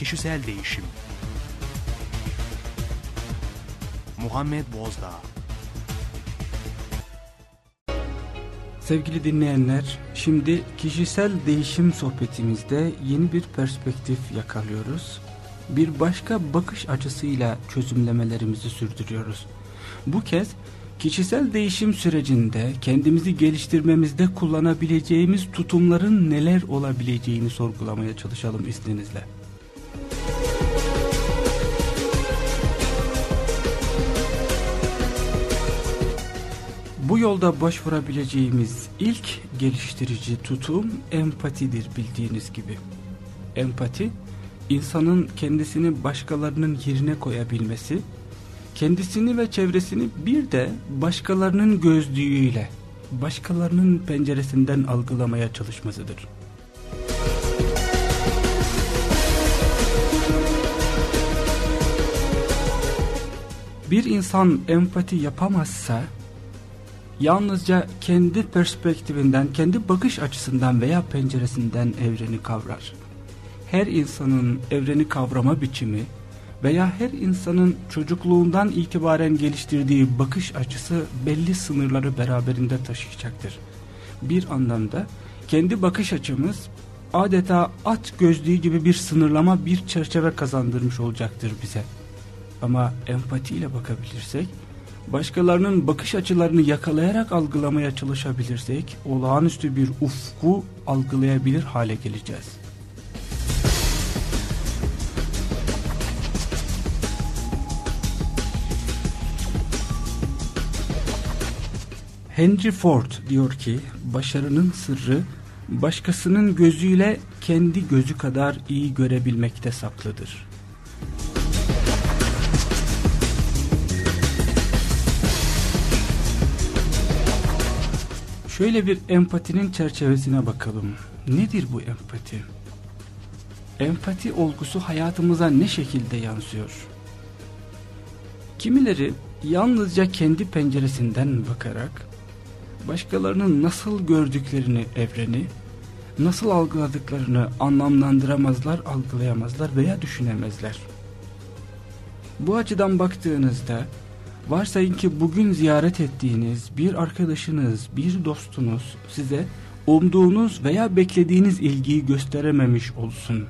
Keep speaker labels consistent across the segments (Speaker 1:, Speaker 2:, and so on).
Speaker 1: Kişisel Değişim Muhammed Bozdağ
Speaker 2: Sevgili dinleyenler, şimdi kişisel değişim sohbetimizde yeni bir perspektif yakalıyoruz. Bir başka bakış açısıyla çözümlemelerimizi sürdürüyoruz. Bu kez kişisel değişim sürecinde kendimizi geliştirmemizde kullanabileceğimiz tutumların neler olabileceğini sorgulamaya çalışalım izninizle. Bu yolda başvurabileceğimiz ilk geliştirici tutum empatidir bildiğiniz gibi. Empati, insanın kendisini başkalarının yerine koyabilmesi, kendisini ve çevresini bir de başkalarının gözlüğüyle, başkalarının penceresinden algılamaya çalışmasıdır. Bir insan empati yapamazsa, yalnızca kendi perspektifinden, kendi bakış açısından veya penceresinden evreni kavrar. Her insanın evreni kavrama biçimi veya her insanın çocukluğundan itibaren geliştirdiği bakış açısı belli sınırları beraberinde taşıyacaktır. Bir anlamda kendi bakış açımız adeta at gözlüğü gibi bir sınırlama bir çerçeve kazandırmış olacaktır bize. Ama empatiyle bakabilirsek başkalarının bakış açılarını yakalayarak algılamaya çalışabilirsek olağanüstü bir ufku algılayabilir hale geleceğiz. Henry Ford diyor ki başarının sırrı başkasının gözüyle kendi gözü kadar iyi görebilmekte saklıdır. Şöyle bir empatinin çerçevesine bakalım. Nedir bu empati? Empati olgusu hayatımıza ne şekilde yansıyor? Kimileri yalnızca kendi penceresinden bakarak başkalarının nasıl gördüklerini evreni, nasıl algıladıklarını anlamlandıramazlar, algılayamazlar veya düşünemezler. Bu açıdan baktığınızda Varsayın ki bugün ziyaret ettiğiniz bir arkadaşınız, bir dostunuz size umduğunuz veya beklediğiniz ilgiyi gösterememiş olsun.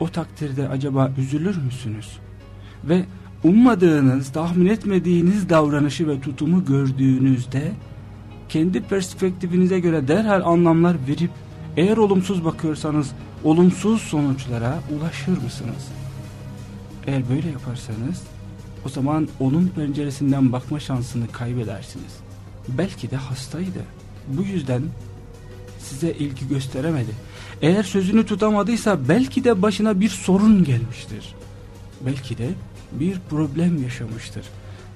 Speaker 2: O takdirde acaba üzülür müsünüz? Ve ummadığınız, tahmin etmediğiniz davranışı ve tutumu gördüğünüzde kendi perspektifinize göre derhal anlamlar verip eğer olumsuz bakıyorsanız olumsuz sonuçlara ulaşır mısınız? Eğer böyle yaparsanız o zaman onun penceresinden bakma şansını kaybedersiniz. Belki de hastaydı. Bu yüzden size ilgi gösteremedi. Eğer sözünü tutamadıysa belki de başına bir sorun gelmiştir. Belki de bir problem yaşamıştır.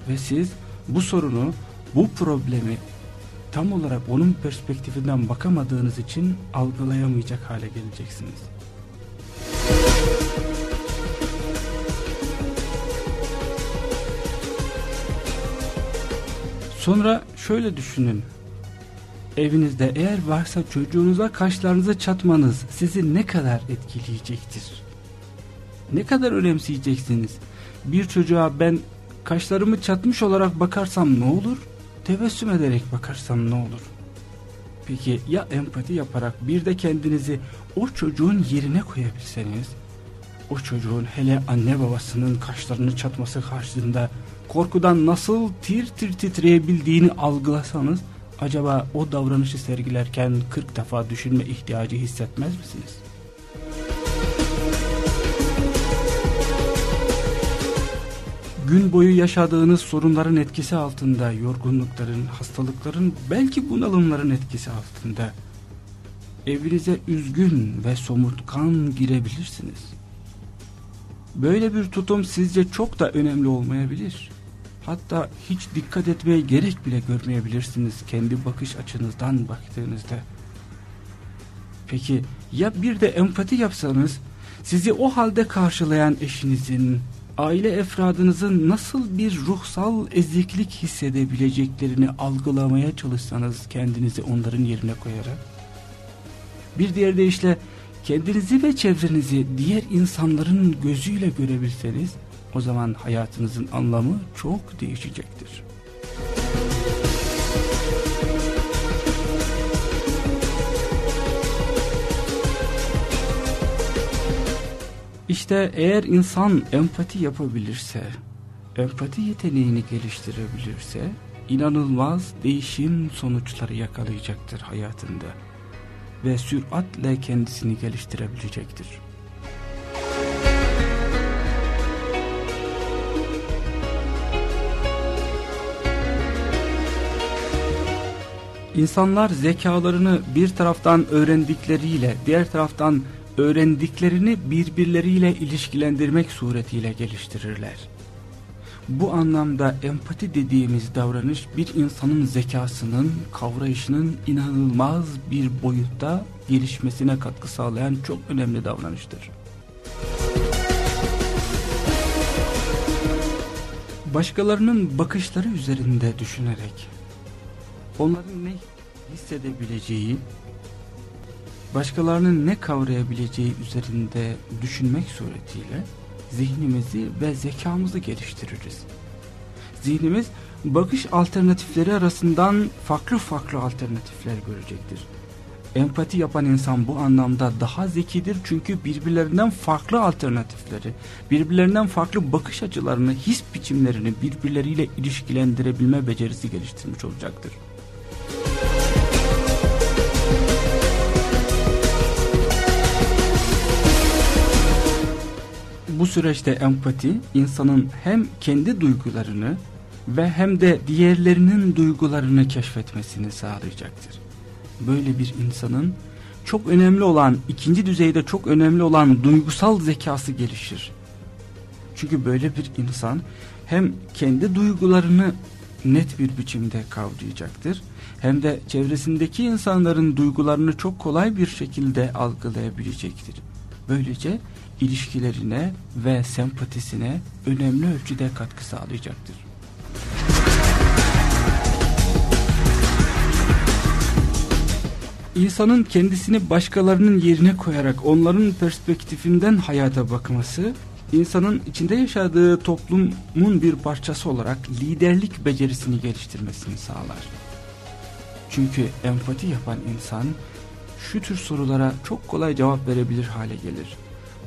Speaker 2: Ve siz bu sorunu, bu problemi tam olarak onun perspektifinden bakamadığınız için algılayamayacak hale geleceksiniz. Sonra şöyle düşünün. Evinizde eğer varsa çocuğunuza kaşlarınızı çatmanız sizi ne kadar etkileyecektir? Ne kadar önemseyeceksiniz? Bir çocuğa ben kaşlarımı çatmış olarak bakarsam ne olur? Tebessüm ederek bakarsam ne olur? Peki ya empati yaparak bir de kendinizi o çocuğun yerine koyabilseniz? O çocuğun hele anne babasının kaşlarını çatması karşısında korkudan nasıl tir tir titreyebildiğini algılasanız acaba o davranışı sergilerken 40 defa düşünme ihtiyacı hissetmez misiniz? Gün boyu yaşadığınız sorunların etkisi altında, yorgunlukların, hastalıkların, belki bunalımların etkisi altında evinize üzgün ve somurtkan girebilirsiniz. Böyle bir tutum sizce çok da önemli olmayabilir. Hatta hiç dikkat etmeye gerek bile görmeyebilirsiniz kendi bakış açınızdan baktığınızda. Peki ya bir de empati yapsanız sizi o halde karşılayan eşinizin, aile efradınızın nasıl bir ruhsal eziklik hissedebileceklerini algılamaya çalışsanız kendinizi onların yerine koyarak. Bir diğer deyişle kendinizi ve çevrenizi diğer insanların gözüyle görebilseniz o zaman hayatınızın anlamı çok değişecektir. İşte eğer insan empati yapabilirse, empati yeteneğini geliştirebilirse inanılmaz değişim sonuçları yakalayacaktır hayatında ve süratle kendisini geliştirebilecektir. İnsanlar zekalarını bir taraftan öğrendikleriyle, diğer taraftan öğrendiklerini birbirleriyle ilişkilendirmek suretiyle geliştirirler. Bu anlamda empati dediğimiz davranış bir insanın zekasının, kavrayışının inanılmaz bir boyutta gelişmesine katkı sağlayan çok önemli davranıştır. Başkalarının bakışları üzerinde düşünerek, onların ne hissedebileceği, başkalarının ne kavrayabileceği üzerinde düşünmek suretiyle zihnimizi ve zekamızı geliştiririz. Zihnimiz bakış alternatifleri arasından farklı farklı alternatifler görecektir. Empati yapan insan bu anlamda daha zekidir çünkü birbirlerinden farklı alternatifleri, birbirlerinden farklı bakış açılarını, his biçimlerini birbirleriyle ilişkilendirebilme becerisi geliştirmiş olacaktır. Bu süreçte empati insanın hem kendi duygularını ve hem de diğerlerinin duygularını keşfetmesini sağlayacaktır. Böyle bir insanın çok önemli olan, ikinci düzeyde çok önemli olan duygusal zekası gelişir. Çünkü böyle bir insan hem kendi duygularını net bir biçimde kavrayacaktır hem de çevresindeki insanların duygularını çok kolay bir şekilde algılayabilecektir. Böylece ilişkilerine ve sempatisine önemli ölçüde katkı sağlayacaktır. İnsanın kendisini başkalarının yerine koyarak onların perspektifinden hayata bakması, insanın içinde yaşadığı toplumun bir parçası olarak liderlik becerisini geliştirmesini sağlar. Çünkü empati yapan insan şu tür sorulara çok kolay cevap verebilir hale gelir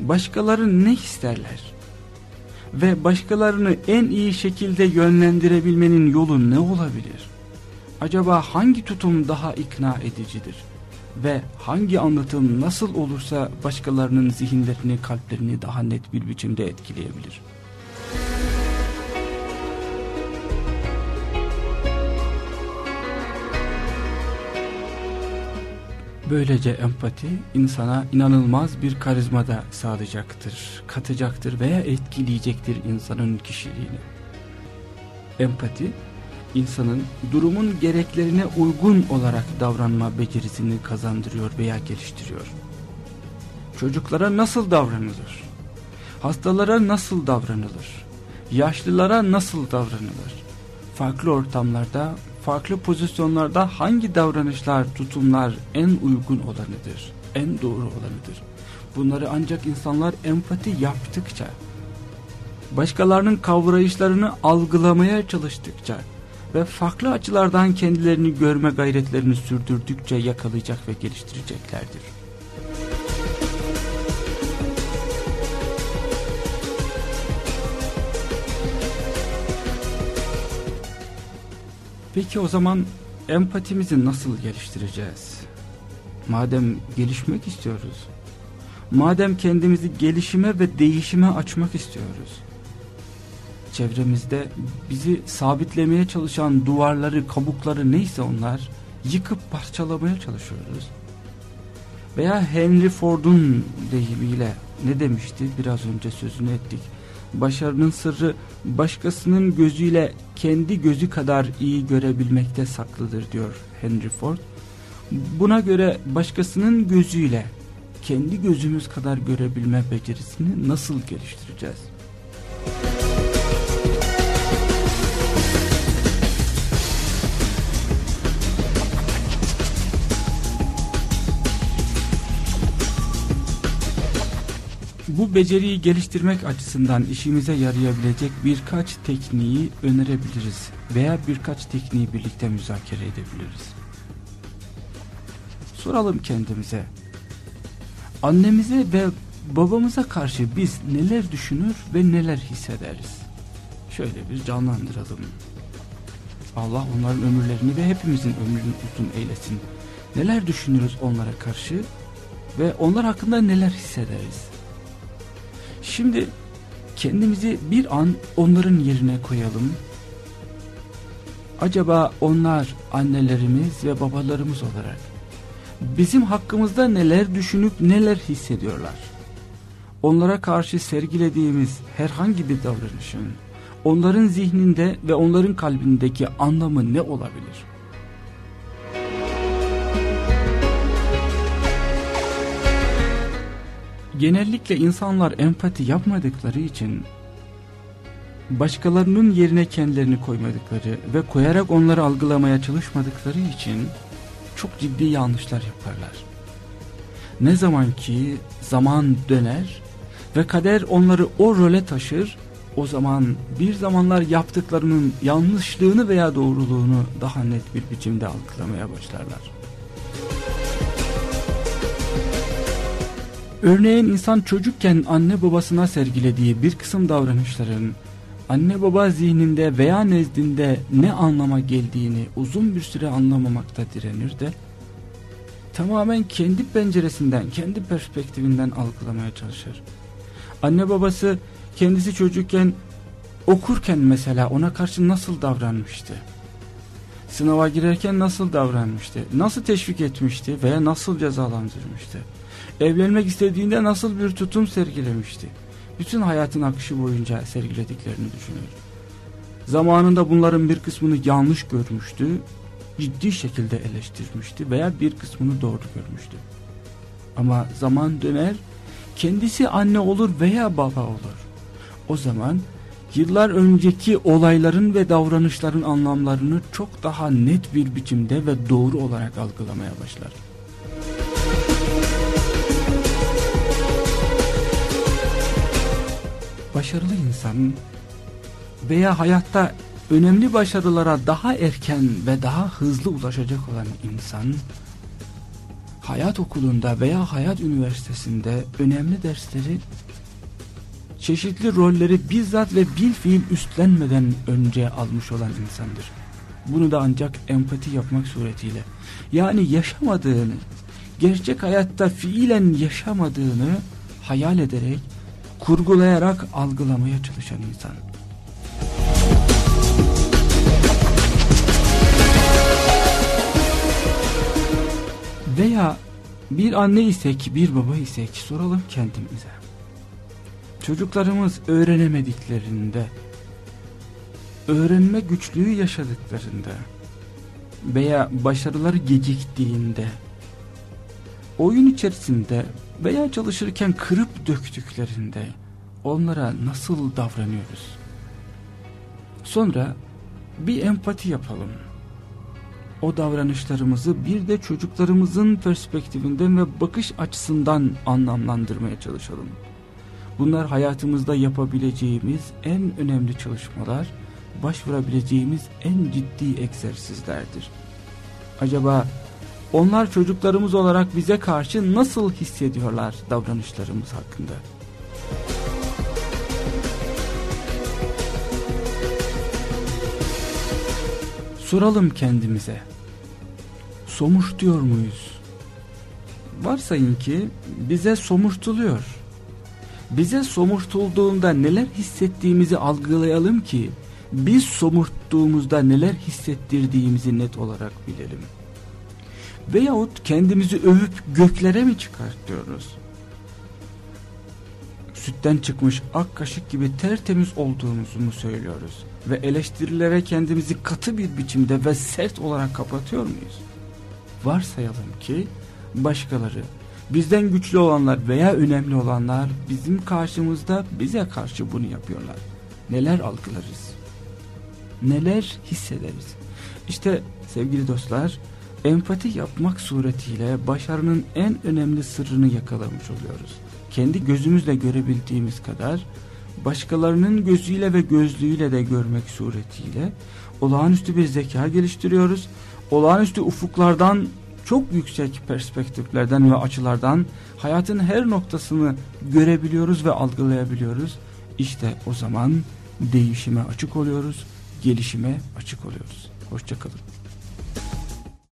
Speaker 2: başkaları ne isterler? Ve başkalarını en iyi şekilde yönlendirebilmenin yolu ne olabilir? Acaba hangi tutum daha ikna edicidir? Ve hangi anlatım nasıl olursa başkalarının zihinlerini, kalplerini daha net bir biçimde etkileyebilir? Böylece empati insana inanılmaz bir karizma da sağlayacaktır, katacaktır veya etkileyecektir insanın kişiliğini. Empati, insanın durumun gereklerine uygun olarak davranma becerisini kazandırıyor veya geliştiriyor. Çocuklara nasıl davranılır? Hastalara nasıl davranılır? Yaşlılara nasıl davranılır? Farklı ortamlarda farklı pozisyonlarda hangi davranışlar, tutumlar en uygun olanıdır, en doğru olanıdır. Bunları ancak insanlar empati yaptıkça, başkalarının kavrayışlarını algılamaya çalıştıkça ve farklı açılardan kendilerini görme gayretlerini sürdürdükçe yakalayacak ve geliştireceklerdir. Peki o zaman empatimizi nasıl geliştireceğiz? Madem gelişmek istiyoruz, madem kendimizi gelişime ve değişime açmak istiyoruz, çevremizde bizi sabitlemeye çalışan duvarları, kabukları neyse onlar yıkıp parçalamaya çalışıyoruz. Veya Henry Ford'un deyimiyle ne demişti biraz önce sözünü ettik başarının sırrı başkasının gözüyle kendi gözü kadar iyi görebilmekte saklıdır diyor Henry Ford. Buna göre başkasının gözüyle kendi gözümüz kadar görebilme becerisini nasıl geliştireceğiz? Beceriyi geliştirmek açısından işimize yarayabilecek birkaç tekniği önerebiliriz veya birkaç tekniği birlikte müzakere edebiliriz. Soralım kendimize. Annemize ve babamıza karşı biz neler düşünür ve neler hissederiz? Şöyle bir canlandıralım. Allah onların ömürlerini ve hepimizin ömrünü uzun eylesin. Neler düşünürüz onlara karşı ve onlar hakkında neler hissederiz? Şimdi kendimizi bir an onların yerine koyalım. Acaba onlar annelerimiz ve babalarımız olarak bizim hakkımızda neler düşünüp neler hissediyorlar? Onlara karşı sergilediğimiz herhangi bir davranışın onların zihninde ve onların kalbindeki anlamı ne olabilir? Genellikle insanlar empati yapmadıkları için başkalarının yerine kendilerini koymadıkları ve koyarak onları algılamaya çalışmadıkları için çok ciddi yanlışlar yaparlar. Ne zaman ki zaman döner ve kader onları o role taşır, o zaman bir zamanlar yaptıklarının yanlışlığını veya doğruluğunu daha net bir biçimde algılamaya başlarlar. Örneğin insan çocukken anne babasına sergilediği bir kısım davranışların anne baba zihninde veya nezdinde ne anlama geldiğini uzun bir süre anlamamakta direnir de tamamen kendi penceresinden, kendi perspektifinden algılamaya çalışır. Anne babası kendisi çocukken okurken mesela ona karşı nasıl davranmıştı? Sınava girerken nasıl davranmıştı? Nasıl teşvik etmişti veya nasıl cezalandırmıştı? Evlenmek istediğinde nasıl bir tutum sergilemişti? Bütün hayatın akışı boyunca sergilediklerini düşünüyor. Zamanında bunların bir kısmını yanlış görmüştü, ciddi şekilde eleştirmişti veya bir kısmını doğru görmüştü. Ama zaman döner, kendisi anne olur veya baba olur. O zaman yıllar önceki olayların ve davranışların anlamlarını çok daha net bir biçimde ve doğru olarak algılamaya başlar. Başarılı insan veya hayatta önemli başarılara daha erken ve daha hızlı ulaşacak olan insan hayat okulunda veya hayat üniversitesinde önemli dersleri çeşitli rolleri bizzat ve bil fiil üstlenmeden önce almış olan insandır. Bunu da ancak empati yapmak suretiyle yani yaşamadığını gerçek hayatta fiilen yaşamadığını hayal ederek kurgulayarak algılamaya çalışan insan. Veya bir anne isek, bir baba isek soralım kendimize. Çocuklarımız öğrenemediklerinde, öğrenme güçlüğü yaşadıklarında veya başarıları geciktiğinde, oyun içerisinde veya çalışırken kırıp döktüklerinde onlara nasıl davranıyoruz? Sonra bir empati yapalım. O davranışlarımızı bir de çocuklarımızın perspektifinden ve bakış açısından anlamlandırmaya çalışalım. Bunlar hayatımızda yapabileceğimiz en önemli çalışmalar, başvurabileceğimiz en ciddi egzersizlerdir. Acaba onlar çocuklarımız olarak bize karşı nasıl hissediyorlar davranışlarımız hakkında? Soralım kendimize. Somurtuyor muyuz? Varsayın ki bize somurtuluyor. Bize somurtulduğunda neler hissettiğimizi algılayalım ki biz somurttuğumuzda neler hissettirdiğimizi net olarak bilelim. Veyahut kendimizi övüp göklere mi çıkartıyoruz? Sütten çıkmış ak kaşık gibi tertemiz olduğumuzu mu söylüyoruz? Ve eleştirilere kendimizi katı bir biçimde ve sert olarak kapatıyor muyuz? Varsayalım ki başkaları, bizden güçlü olanlar veya önemli olanlar bizim karşımızda bize karşı bunu yapıyorlar. Neler algılarız? Neler hissederiz? İşte sevgili dostlar empati yapmak suretiyle başarının en önemli sırrını yakalamış oluyoruz. Kendi gözümüzle görebildiğimiz kadar başkalarının gözüyle ve gözlüğüyle de görmek suretiyle olağanüstü bir zeka geliştiriyoruz. Olağanüstü ufuklardan çok yüksek perspektiflerden ve açılardan hayatın her noktasını görebiliyoruz ve algılayabiliyoruz. İşte o zaman değişime açık oluyoruz, gelişime açık oluyoruz. Hoşçakalın.